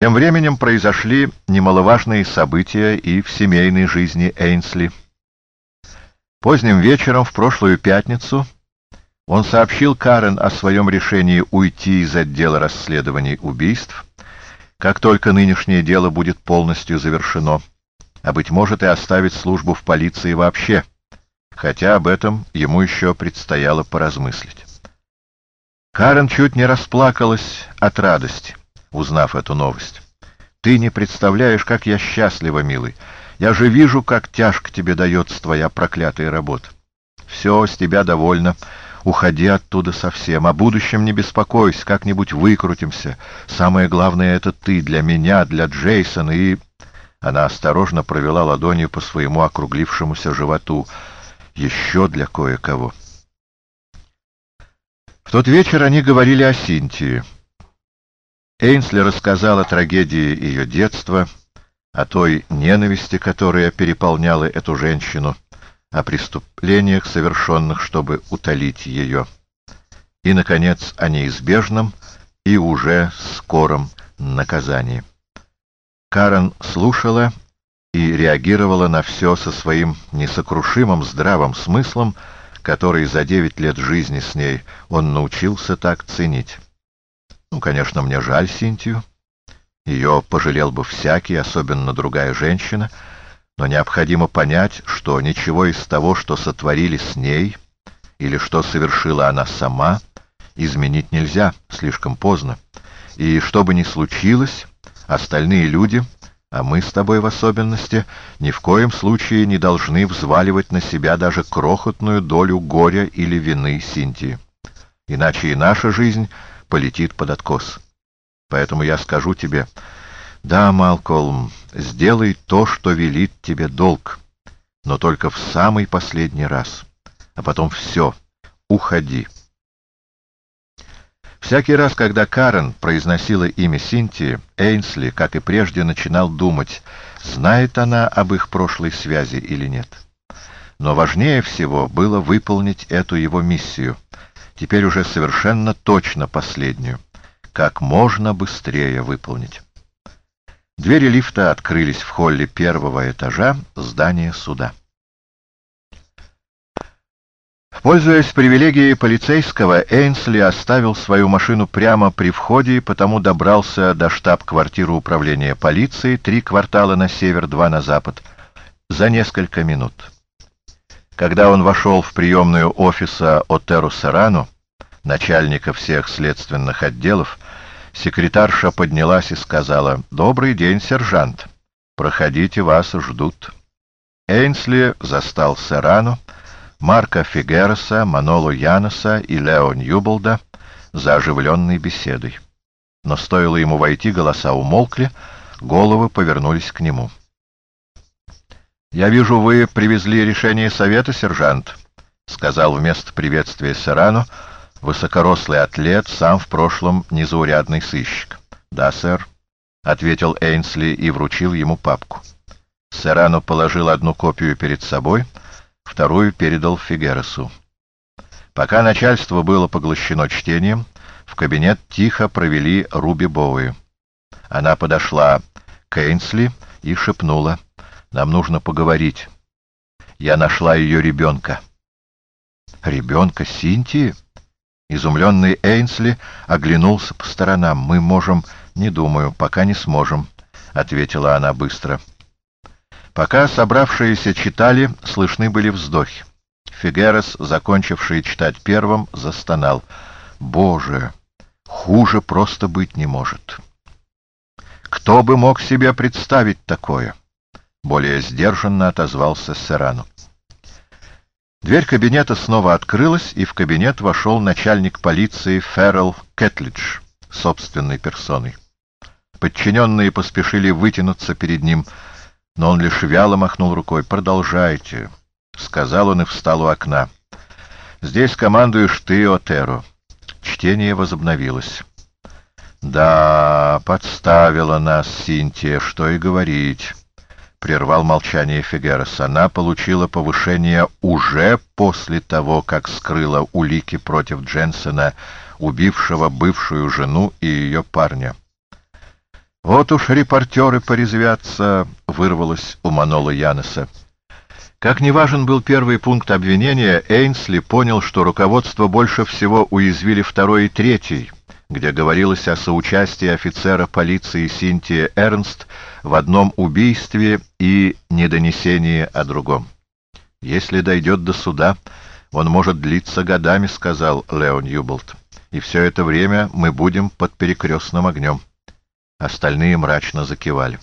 Тем временем произошли немаловажные события и в семейной жизни Эйнсли. Поздним вечером в прошлую пятницу он сообщил Карен о своем решении уйти из отдела расследований убийств, как только нынешнее дело будет полностью завершено, а, быть может, и оставить службу в полиции вообще, хотя об этом ему еще предстояло поразмыслить. Карен чуть не расплакалась от радости узнав эту новость. «Ты не представляешь, как я счастлива, милый. Я же вижу, как тяжко тебе дается твоя проклятая работа. Все, с тебя довольно. Уходи оттуда совсем. О будущем не беспокойся, как-нибудь выкрутимся. Самое главное — это ты для меня, для Джейсона и...» Она осторожно провела ладонью по своему округлившемуся животу. «Еще для кое-кого». В тот вечер они говорили о Синтии. Эйнсли рассказал о трагедии ее детства, о той ненависти, которая переполняла эту женщину, о преступлениях, совершенных, чтобы утолить ее, и, наконец, о неизбежном и уже скором наказании. Карен слушала и реагировала на все со своим несокрушимым здравым смыслом, который за девять лет жизни с ней он научился так ценить. Ну, конечно, мне жаль Синтию. Ее пожалел бы всякий, особенно другая женщина, но необходимо понять, что ничего из того, что сотворили с ней, или что совершила она сама, изменить нельзя, слишком поздно. И что бы ни случилось, остальные люди, а мы с тобой в особенности, ни в коем случае не должны взваливать на себя даже крохотную долю горя или вины Синтии. Иначе и наша жизнь полетит под откос. Поэтому я скажу тебе, да, Малкольм, сделай то, что велит тебе долг, но только в самый последний раз, а потом все, уходи. Всякий раз, когда Карен произносила имя Синтии, Эйнсли, как и прежде, начинал думать, знает она об их прошлой связи или нет. Но важнее всего было выполнить эту его миссию — теперь уже совершенно точно последнюю, как можно быстрее выполнить. Двери лифта открылись в холле первого этажа здания суда. Пользуясь привилегией полицейского, Эйнсли оставил свою машину прямо при входе и потому добрался до штаб-квартиры управления полиции, три квартала на север, два на запад, за несколько минут. Когда он вошел в приемную офиса Отеру Сарану, начальника всех следственных отделов, секретарша поднялась и сказала «Добрый день, сержант. Проходите, вас ждут». Эйнсли застал Сарану, Марка Фигереса, Манолу Яноса и Лео Ньюболда за оживленной беседой. Но стоило ему войти, голоса умолкли, головы повернулись к нему. «Я вижу, вы привезли решение совета, сержант», — сказал вместо приветствия Сарану, высокорослый атлет, сам в прошлом незаурядный сыщик. «Да, сэр», — ответил Эйнсли и вручил ему папку. Серано положил одну копию перед собой, вторую передал Фигересу. Пока начальство было поглощено чтением, в кабинет тихо провели Руби Боуи. Она подошла к Эйнсли и шепнула. Нам нужно поговорить. Я нашла ее ребенка. Ребенка Синтии? Изумленный Эйнсли оглянулся по сторонам. Мы можем... Не думаю, пока не сможем, — ответила она быстро. Пока собравшиеся читали, слышны были вздохи. Фигерес, закончивший читать первым, застонал. «Боже, хуже просто быть не может!» «Кто бы мог себе представить такое?» Более сдержанно отозвался Серану. Дверь кабинета снова открылась, и в кабинет вошел начальник полиции Феррелл Кэтлидж собственной персоной. Подчиненные поспешили вытянуться перед ним, но он лишь вяло махнул рукой. «Продолжайте», — сказал он и встал у окна. «Здесь командуешь ты, Отеро». Чтение возобновилось. «Да, подставила нас Синтия, что и говорить». — прервал молчание Фигерес. Она получила повышение уже после того, как скрыла улики против Дженсена, убившего бывшую жену и ее парня. «Вот уж репортеры порезвятся», — вырвалось у Манола Янеса. Как неважен был первый пункт обвинения, Эйнсли понял, что руководство больше всего уязвили второй и третий, где говорилось о соучастии офицера полиции Синтия Эрнст в одном убийстве и недонесении о другом. «Если дойдет до суда, он может длиться годами», — сказал Леон Юболт. «И все это время мы будем под перекрестным огнем». Остальные мрачно закивали.